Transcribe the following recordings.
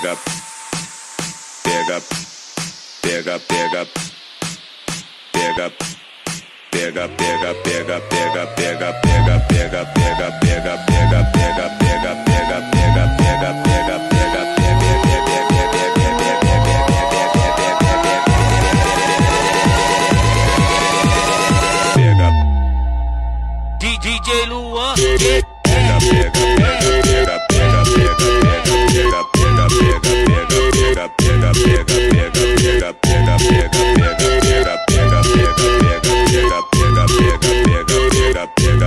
pega, pega, pega, pega, pega, pega, pega, pega, pega, pega, pega, pega, pega, pega, pega, pega, pega,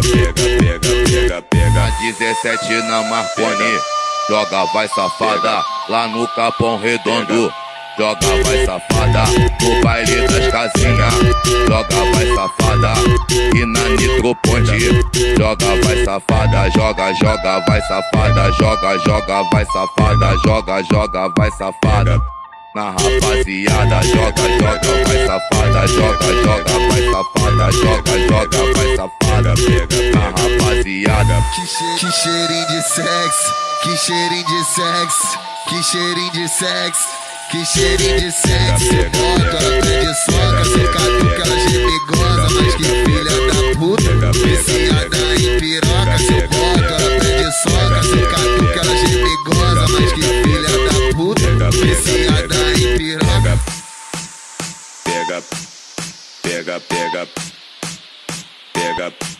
pega, pega, pega, pega, 17 na Marconi, joga vai safada, lá no Capão Redondo. Joga vai safada, no baile das casinhas. Joga vai safada, e na Nitroponte. Joga vai safada, joga, joga vai safada, joga, joga vai safada, joga, joga vai safada. Na rapaziada, joga, joga vai safada, joga, joga vai safada. Que, che que cheirinho de sexo, que cheirinho de sexo, que cheirinho de sexo, que cheirinho de sexo. Bota ela prende soca, se catuca ela geme goza, mas que filha da puta, viciada em piroca. Se eu boto ela prende soca, se catuca ela geme goza, mas que filha da puta, viciada em piroca. pega, pega, pega, pega, pega,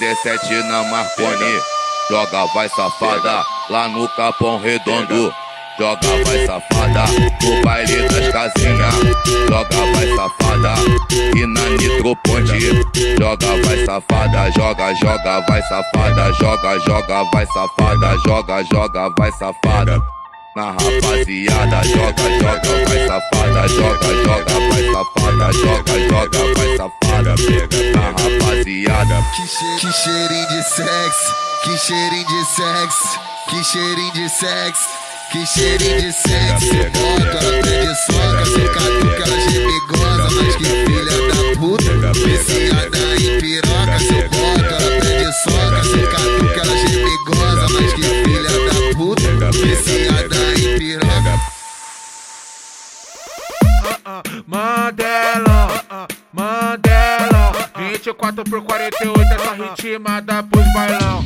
17 na Marconi, joga vai safada, lá no Capão Redondo. Joga vai safada, no baile das casinhas. Joga vai safada, e na Nitro Ponte. Joga vai safada, joga, joga vai safada. Joga, joga vai safada, joga, joga vai safada. Na rapaziada, joga, joga vai safada. Joga, joga vai safada, joga, joga vai safada. Na rapaziada. Que, che que cheirinho de sexo, que cheirinho de sexo, que cheirinho de sexo, que cheirinho de sexo. Bota ela prende soca, se catuca ela geme goza, mas que filha da puta, viciada em piroca. Se eu boto ela prende soca, se catuca ela goza, mas que filha da puta, viciada em piroca. Mandela, Mandela 24 por 48 essa ritmada pros bailão